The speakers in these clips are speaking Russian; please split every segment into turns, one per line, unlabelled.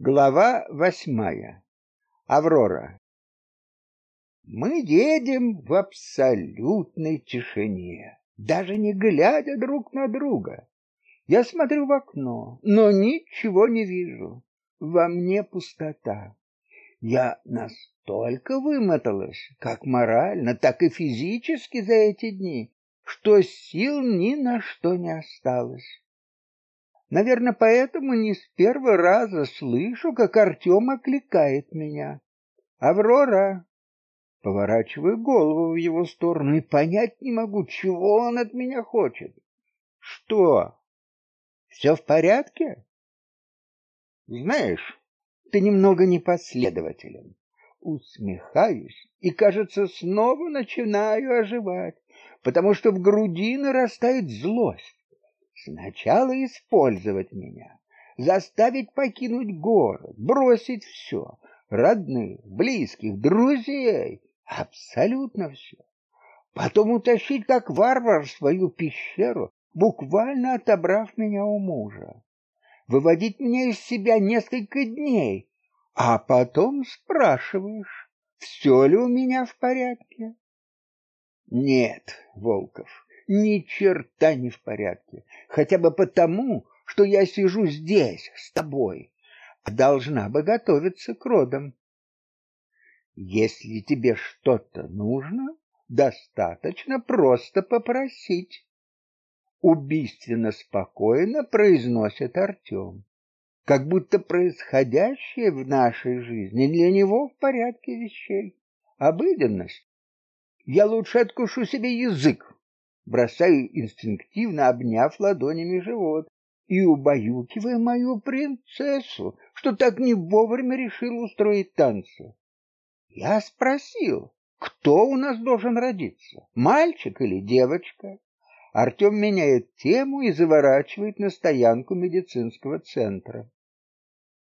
Глава восьмая. Аврора. Мы едем в абсолютной тишине, даже не глядя друг на друга. Я смотрю в окно, но ничего не вижу. Во мне пустота. Я настолько вымоталась, как морально, так и физически за эти дни, что сил ни на что не осталось. Наверное, поэтому не с первого раза слышу, как Артем окликает меня. «Аврора!» Поворачиваю голову в его сторону и понять не могу, чего он от меня хочет. «Что? Все в порядке?» «Знаешь, ты немного непоследователен». Усмехаюсь и, кажется, снова начинаю оживать, потому что в груди нарастает злость. Сначала использовать меня, заставить покинуть город, бросить все, родных, близких, друзей, абсолютно все. Потом утащить как варвар в свою пещеру, буквально отобрав меня у мужа. Выводить меня из себя несколько дней, а потом спрашиваешь, все ли у меня в порядке. Нет, Волков, ни черта не в порядке, хотя бы потому, что я сижу здесь с тобой, а должна бы готовиться к родам. Если тебе что-то нужно, достаточно просто попросить. Убийственно спокойно произносит Артем, как будто происходящее в нашей жизни для него в порядке вещей. Обыденность. Я лучше откушу себе язык, бросаю инстинктивно, обняв ладонями живот и убаюкивая мою принцессу, что так не вовремя решил устроить танцы. Я спросил, кто у нас должен родиться, мальчик или девочка? Артем меняет тему и заворачивает на стоянку медицинского центра.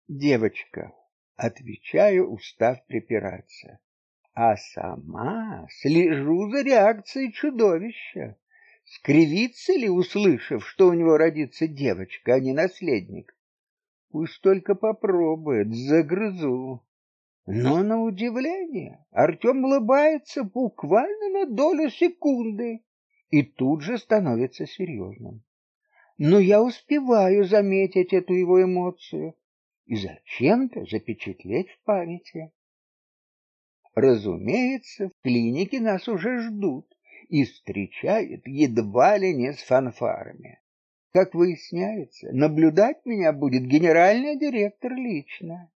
Девочка, отвечаю, устав припираться. А сама слежу за реакцией чудовища. Скривится ли, услышав, что у него родится девочка, а не наследник? Пусть только попробует, загрызу. Но на удивление Артем улыбается буквально на долю секунды и тут же становится серьезным. Но я успеваю заметить эту его эмоцию и зачем-то запечатлеть в памяти. Разумеется, в клинике нас уже ждут и встречает едва ли не с фанфарами. Как выясняется, наблюдать меня будет генеральный директор лично.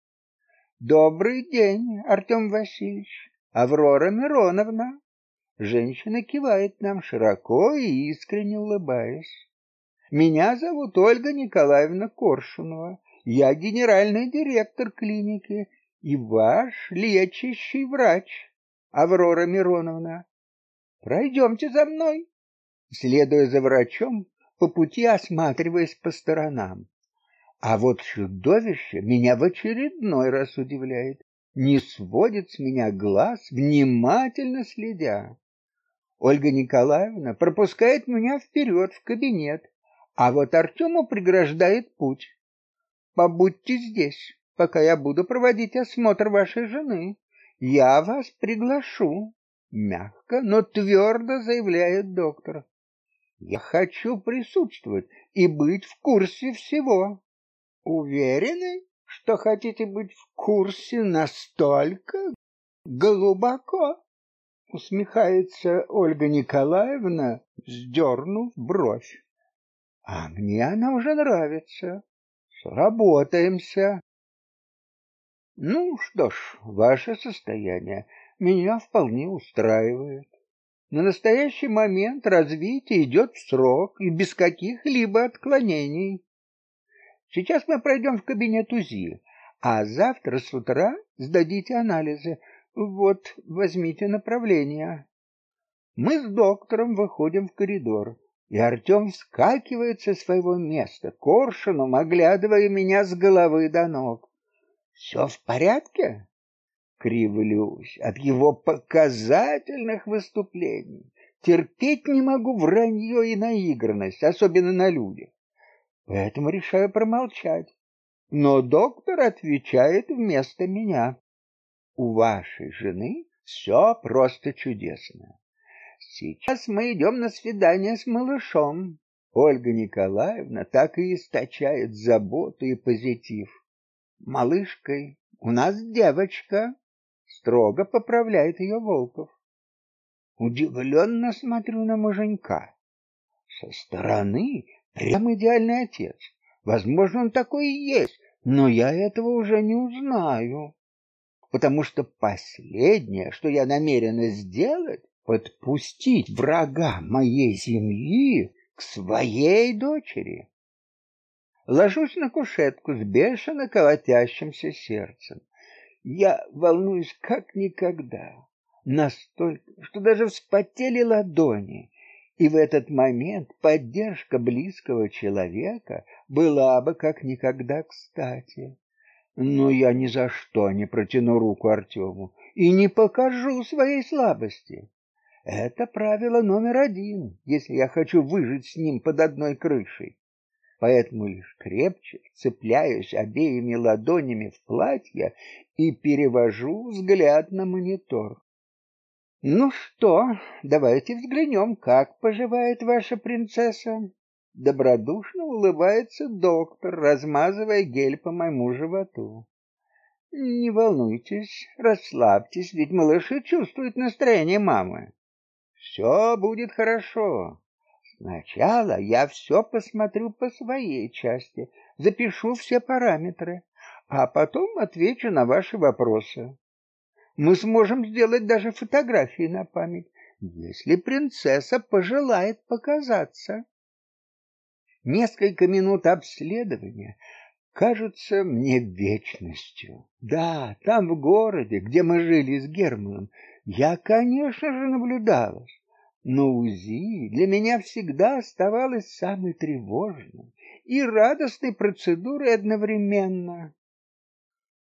Добрый день, Артем Васильевич. Аврора Мироновна. Женщина кивает нам широко и искренне улыбаясь. Меня зовут Ольга Николаевна Коршунова. Я генеральный директор клиники и ваш лечащий врач, Аврора Мироновна. Пройдемте за мной. Следуя за врачом, по пути осматриваясь по сторонам. А вот чудовище меня в очередной раз удивляет. Не сводит с меня глаз, внимательно следя. Ольга Николаевна пропускает меня вперед в кабинет, а вот Артему преграждает путь. Побудьте здесь, пока я буду проводить осмотр вашей жены. Я вас приглашу мягко, но твердо заявляет доктор. Я хочу присутствовать и быть в курсе всего. Уверены, что хотите быть в курсе настолько глубоко? Усмехается Ольга Николаевна, вздернув бровь. А мне она уже нравится. Сработаемся. Ну что ж, ваше состояние меня вполне устраивает. На настоящий момент развитие идет в срок и без каких-либо отклонений. Сейчас мы пройдем в кабинет УЗИ, а завтра с утра сдадите анализы. Вот, возьмите направление. Мы с доктором выходим в коридор, и Артем вскакивает со своего места, коршуном оглядывая меня с головы до ног. Все в порядке? Кривлюсь от его показательных выступлений. Терпеть не могу вранье и наигранность, особенно на людях. Поэтому решаю промолчать. Но доктор отвечает вместо меня. У вашей жены все просто чудесно. Сейчас мы идем на свидание с малышом. Ольга Николаевна так и источает заботу и позитив. Малышкой у нас девочка, строго поправляет ее Волков. Удивленно смотрю на муженька. Со стороны прям идеальный отец. Возможно, он такой и есть, но я этого уже не узнаю. Потому что последнее, что я намерена сделать, подпустить врага моей семьи к своей дочери. Ложусь на кушетку с бешено колотящимся сердцем. Я волнуюсь как никогда, настолько, что даже вспотели ладони, и в этот момент поддержка близкого человека была бы как никогда кстати. Но я ни за что не протяну руку Артему и не покажу своей слабости. Это правило номер один, если я хочу выжить с ним под одной крышей. Поэтому лишь крепче цепляюсь обеими ладонями в платье и перевожу взгляд на монитор. Ну что, давайте взглянем, как поживает ваша принцесса. Добродушно улыбается доктор, размазывая гель по моему животу. Не волнуйтесь, расслабьтесь, ведь малыши чувствуют настроение мамы. Все будет хорошо. Сначала я все посмотрю по своей части, запишу все параметры, а потом отвечу на ваши вопросы. Мы сможем сделать даже фотографии на память, если принцесса пожелает показаться. Несколько минут обследования кажутся мне вечностью. Да, там в городе, где мы жили с Германом, я, конечно же, наблюдалась, но УЗИ для меня всегда оставалось самой тревожной и радостной процедурой одновременно.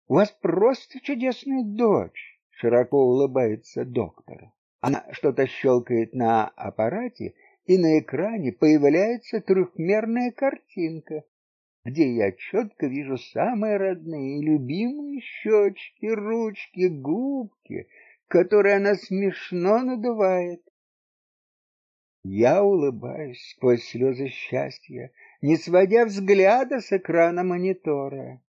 У вас просто чудесная дочь, широко улыбается доктор. Она что-то щелкает на аппарате, и на экране появляется трехмерная картинка, где я четко вижу самые родные и любимые щечки, ручки, губки, которые она смешно надувает. Я улыбаюсь сквозь слезы счастья, не сводя взгляда с экрана монитора.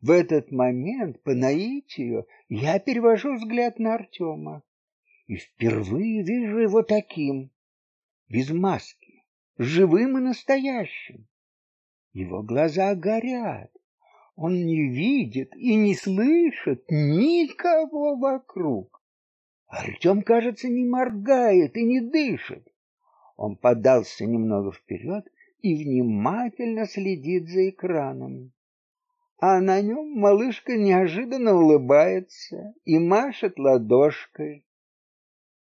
В этот момент по наитию я перевожу взгляд на Артема и впервые вижу его таким, без маски, живым и настоящим. Его глаза горят. Он не видит и не слышит никого вокруг. Артем, кажется, не моргает и не дышит. Он подался немного вперед и внимательно следит за экраном а на нем малышка неожиданно улыбается и машет ладошкой.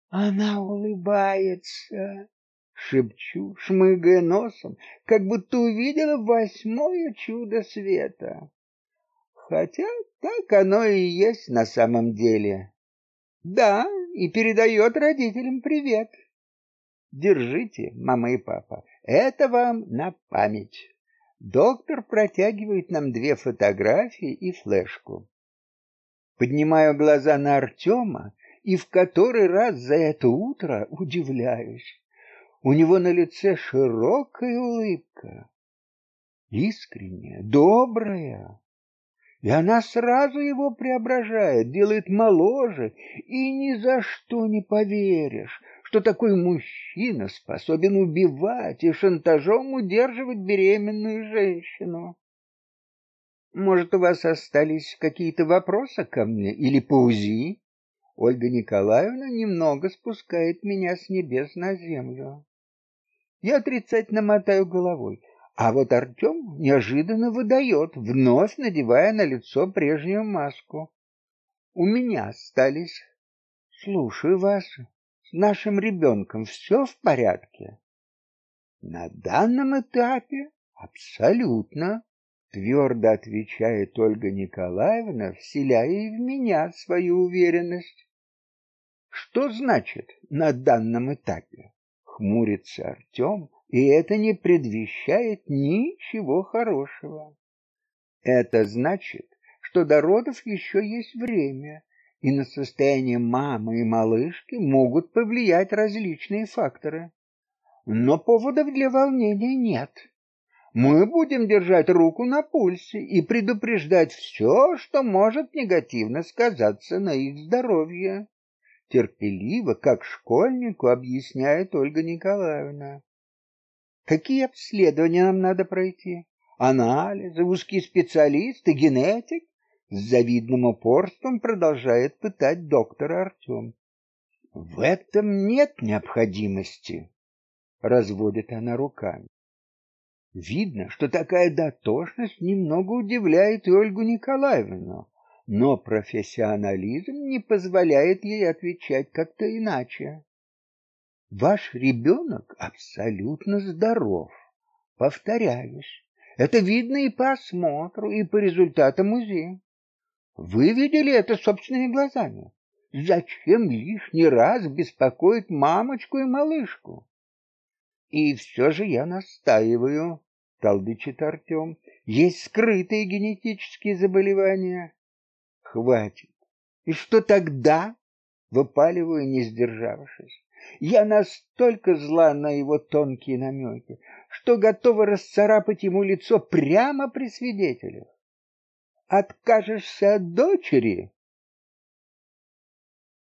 Она улыбается, шепчу, шмыгая носом, как будто увидела восьмое чудо света. Хотя так оно и есть на самом деле. Да, и передает родителям привет. Держите, мама и папа, это вам на память. Доктор протягивает нам две фотографии и флешку. Поднимаю глаза на Артема и в который раз за это утро удивляюсь. У него на лице широкая улыбка, искренняя, добрая. И она сразу его преображает, делает моложе, и ни за что не поверишь, что такой мужчина способен убивать и шантажом удерживать беременную женщину. Может, у вас остались какие-то вопросы ко мне или по УЗИ? Ольга Николаевна немного спускает меня с небес на землю. Я отрицательно мотаю головой, а вот Артем неожиданно выдает, вновь надевая на лицо прежнюю маску. У меня остались. Слушаю вас нашим ребенком все в порядке? На данном этапе абсолютно, твердо отвечает Ольга Николаевна, вселяя и в меня свою уверенность. Что значит на данном этапе? Хмурится Артем, и это не предвещает ничего хорошего. Это значит, что до родов еще есть время, и на состояние мамы и малышки могут повлиять различные факторы. Но поводов для волнения нет. Мы будем держать руку на пульсе и предупреждать все, что может негативно сказаться на их здоровье. Терпеливо, как школьнику, объясняет Ольга Николаевна. Какие обследования нам надо пройти? Анализы, узкий специалист и генетик? С завидным упорством продолжает пытать доктора Артем. В этом нет необходимости, разводит она руками. Видно, что такая дотошность немного удивляет Ольгу Николаевну, но профессионализм не позволяет ей отвечать как-то иначе. Ваш ребенок абсолютно здоров. Повторяюсь, это видно и по осмотру, и по результатам УЗИ. Вы видели это собственными глазами. Зачем лишний раз беспокоить мамочку и малышку? И все же я настаиваю, толдычит Артем. Есть скрытые генетические заболевания. Хватит. И что тогда? Выпаливаю, не сдержавшись. Я настолько зла на его тонкие намеки, что готова расцарапать ему лицо прямо при свидетелях. Откажешься от дочери?